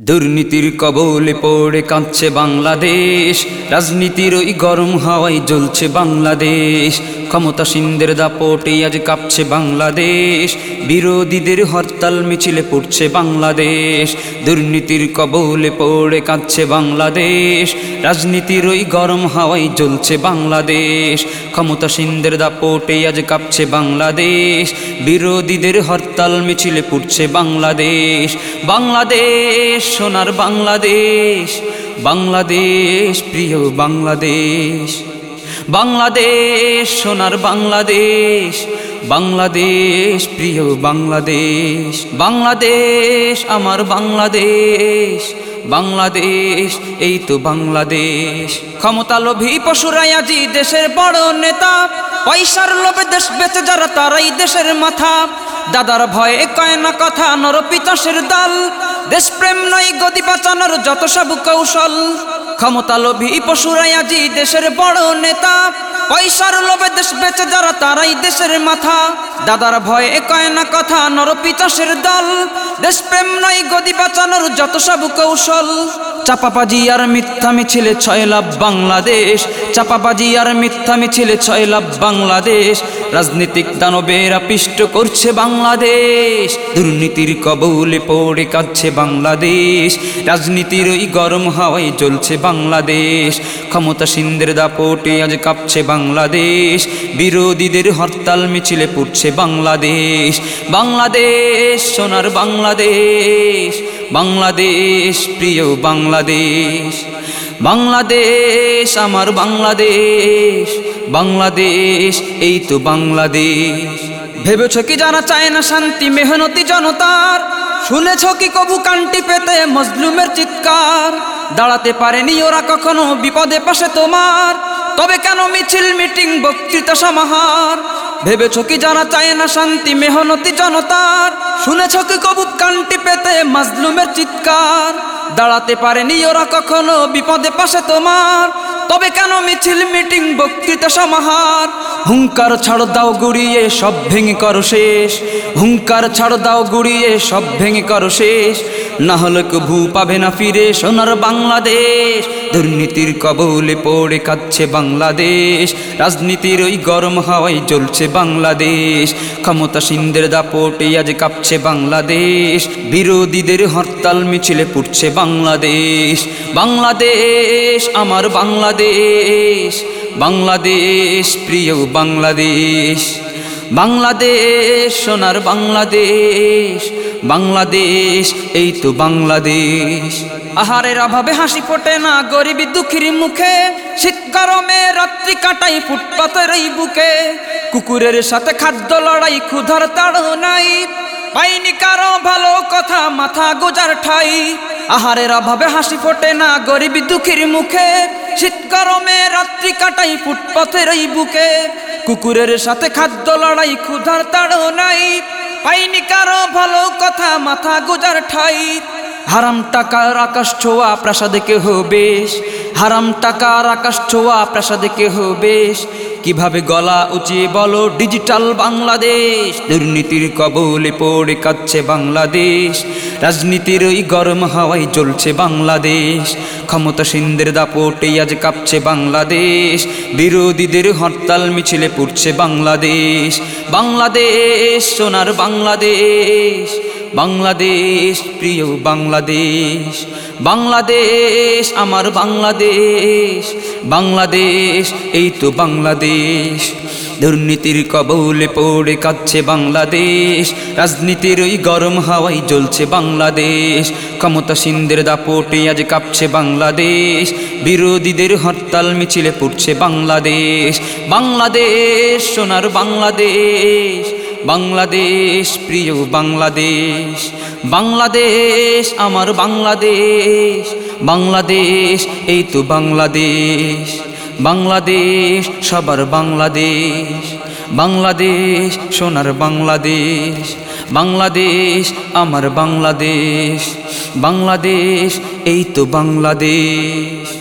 দুর্নীতির কবলে পড়ে কাঁদছে বাংলাদেশ। রাজনীতির ওই গরম হাওয়ায় জ্বলছে বাংলাদেশ। ক্ষমতাসীনদের দাপটে আজ কাঁপছে বাংলাদেশ। বিরোধীদের হরতাল মিছিলে পড়ছে বাংলাদেশ। দুর্নীতির কবলে পড়ে কাঁদছে বাংলাদেশ। রাজনীতির ওই গরম হাওয়ায় জ্বলছে বাংলাদেশ। ক্ষমতাসীনদের দাপটে আজ কাঁপছে বাংলাদেশ। বিরোধীদের হরতাল মিছিলে পড়ছে বাংলাদেশ। বাংলাদেশ! সোনার বাংলাদেশ বাংলাদেশ, প্রিয় বাংলাদেশ। বাংলাদেশ, সোনার বাংলাদেশ বাংলাদেশ, প্রিয় বাংলাদেশ। বাংলাদেশ আমার বাংলাদেশ বাংলাদেশ, এই তো বাংলাদেশ। ক্ষমতা লোভী পশুরাই আজি দেশের বড় নেতা। পয়সার লোভে দেশ বেঁচে যারা, তারাই দেশের মাথা। দাদার ভয়ে কয় না কথা নরপিতাসের দল। দেশপ্রেম নয় গদি বাঁচানোর যত সব কৌশল। ক্ষমতা লোভী পশুরাই আজি দেশের বড় নেতা। পয়সার লোভে দেশ বেঁচে যারা, তারাই দেশের মাথা। দাদার ভয়ে কয় না কথা নরপিতাসের দল। দেশপ্রেম নয় গদি বাঁচানোর যত সব কৌশল। চাপাবাজি আর মিথ্যা মিছিলে ছয় লাভ বাংলাদেশ। চাপাবাজি আর মিথ্যা মিছিলে ছয় লাভ বাংলাদেশ। রাজনীতিক দানবেরা পিষ্ট করছে বাংলাদেশ, দুর্নীতির কবলে পড়ে কাঁদছে বাংলাদেশ, রাজনীতির ওই গরম হাওয়ায় জ্বলছে বাংলাদেশ, ক্ষমতাসীনদের দাপটে আজ কাঁপছে বাংলাদেশ, বিরোধীদের হরতাল মিছিলে পড়ছে বাংলাদেশ বাংলাদেশ সোনার বাংলাদেশ বাংলাদেশ প্রিয় বাংলাদেশ। বাংলাদেশ, আমার বাংলাদেশ বাংলাদেশ, এই তো বাংলাদেশ। ভেবেছ কি জানা চায় না শান্তি, মেহনতি জনতার? শুনেছ কি কবু কান্টি পেতে মজলুমের চিৎকার? দাঁড়াতে পারেনি ওরা কখনো বিপদে পাশে তোমার। তবে কেন মিছিল, মিটিং, বক্তৃতা সমাহার? ভেবেছ কি জানা চায় না শান্তি, মেহনতি জনতার? শুনেছ কি কবু কান্টি পেতে মাজলুমের চিৎকার? দাঁড়াতে পারেনি ওরা কখনো বিপদে পাশে তোমার। তবে কেন মিছিল মিটিং বক্তৃতা সমাহার? হুঙ্কার ছাড় দাও গুড়িয়ে, সব ভেঙে করো শেষ। হুঙ্কার ছাড় দাও গুড়িয়ে, সব ভেঙে করো শেষ। না হলে ভূ পাবে না ফিরে সোনার বাংলাদেশ। দুর্নীতির কবলে পড়ে কাচ্ছে বাংলাদেশ। রাজনীতির ওই গরম হাওয়ায় জ্বলছে বাংলাদেশ। ক্ষমতাসীনদের দাপটে আজ কাঁপছে বাংলাদেশ। বিরোধীদের হরতাল মিছিলে পুড়ছে বাংলাদেশ। বাংলাদেশ, আমার বাংলাদেশ। বাংলাদেশ বাংলাদেশ, প্রিয় বাংলাদেশ। বাংলাদেশ, সোনার বাংলাদেশ বাংলাদেশ, এই তো বাংলাদেশ। আহারের অভাবে হাসি ফোটে না, গরিবী দুঃখীর মুখে। শীত গরমে রাত্রি কাটাই ফুটপাতের এই বুকে। কুকুরের সাথে খাদ্য লড়াই, ক্ষুধার তাড় নাই পাইনি কারও ভালো কথা, মাথা গোজার ঠাই। আহারের অভাবে হাসি ফোটে না, গরিবী দুঃখীর মুখে। শীত গরমে রাত্রি কাটাই ফুটপথের এই বুকে। কুকুরের সাথে খাদ্য লড়াই, ক্ষুধার তাড় নাই। পাইনি কারও ভালো কথা, মাথা গোজার ঠাই। হারাম টাকার আকাশ ছোঁয়া প্রাসাদে কেহ বেশ। হারাম টাকার আকাশ ছোঁয়া প্রাসাদে কেহ বেশ। কীভাবে গলা উঁচিয়ে বলো ডিজিটাল বাংলাদেশ। দুর্নীতির কবলে পড়ে কাচ্ছে বাংলাদেশ। রাজনীতির ওই গরম হাওয়ায় জ্বলছে বাংলাদেশ। ক্ষমতাসীনদের দাপটে আজ কাঁপছে বাংলাদেশ। বিরোধীদের হরতাল মিছিলে পড়ছে বাংলাদেশ। বাংলাদেশ, সোনার বাংলাদেশ। বাংলাদেশ, প্রিয় বাংলাদেশ। বাংলাদেশ, আমার বাংলাদেশ। বাংলাদেশ, এই তো বাংলাদেশ। দুর্নীতির কবলে পড়ে কাচ্ছে বাংলাদেশ। রাজনীতির ওই গরম হাওয়ায় জ্বলছে বাংলাদেশ। ক্ষমতাসীনদের দাপটে আজ কাঁপছে বাংলাদেশ। বিরোধীদের হরতাল মিছিলে পড়ছে বাংলাদেশ। বাংলাদেশ, সোনার বাংলাদেশ। বাংলাদেশ, প্রিয় বাংলাদেশ। বাংলাদেশ, আমার বাংলাদেশ। বাংলাদেশ, এই তো বাংলাদেশ। বাংলাদেশ, সবার বাংলাদেশ। বাংলাদেশ, সোনার বাংলাদেশ। বাংলাদেশ, আমার বাংলাদেশ। বাংলাদেশ, এই তো বাংলাদেশ।